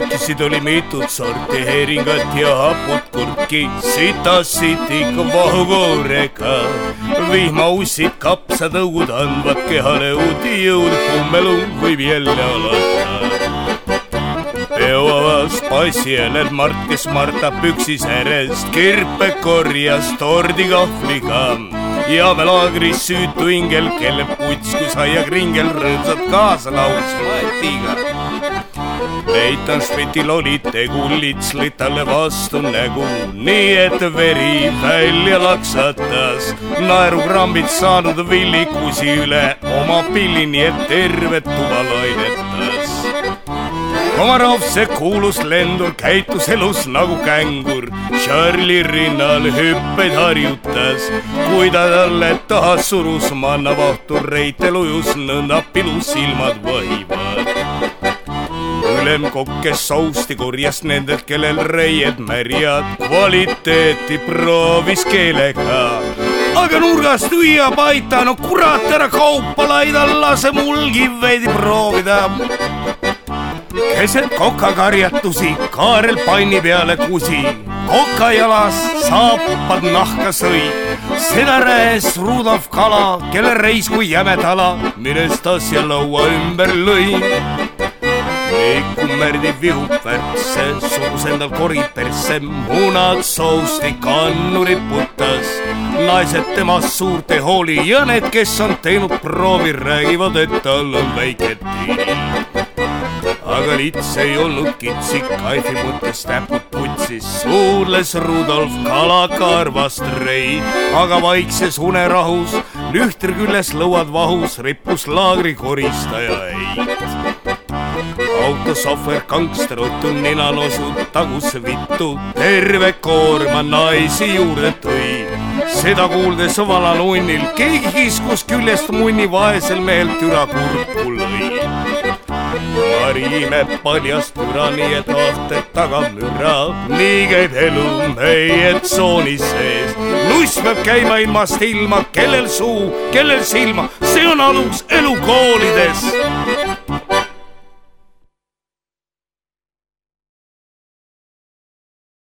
söökisid oli mitut sorti heeringat ja haput kurki, sitasid ikka vahukoorega. vihmaussid, kapsatõugud andvad kehale uut jõudu, kummelu võib jälle alata peoavas passielel Mart, kes martab püksis järjest, kirpe korjas tordikahvliga ja me laagris süütu ingel, kelle puts kui saiakringel rõõmsalt kaasa lauls Matiga. Leitan Schmidtil oli tegu, litslid talle vastu nägu, nii et veri välja laksatas. naerukrambid saanud villikusi üle oma pilli, nii et tervet tuba lainetas Komarov, see kuulus lendur, käitus elus nagu kängur. Charlie rinnal hüppeid harjutas, kui ta talle taha surus, mannab ohtu reitel ujus, nõnda pilus silmad vahivad. Ülemkokk, kes sousti korjas nendelt, kellel reied märjad, kvaliteeti proovis keelega aga nurgast hüüab, aita, no kurat, ära kaupa laida, lase mulgi veidi proovida keset kokakarjatusi Kaarel panni peale kusi, koka jalas saapad nahka sõi. seda rääs Rudolf Kala, kelle reis kui jäme tala, millest asja laua ümber lõi. Miku Märdi vihub värtse, surus endal kori persse, munad sousti kannu riputas. naised temast suurt ei hooli ja need, kes on teinud proovi, räägivad, et tal on väike tiil aga lits ei olnud kitsik, kaifi mõttes näpud putsis, suudles Rudolf kalakarvast rei, aga vaikses unerahus, lühter küljes lõuad vahus, rippus laagri koristaja eit autosohver, gangster, otu ninanosu tagus vittu, terve koorma naisi juurde tõi. seda kuuldes valal unnil, keegi kiskus küljest munni vaesel mehel türa kurku lõi marime paljast müra, nii et aastaid taga müra. nii käib elu meie tsoonis sees. nuss peab käima ilmast ilma, kellel suu, kellel silma, see on alus elukoolides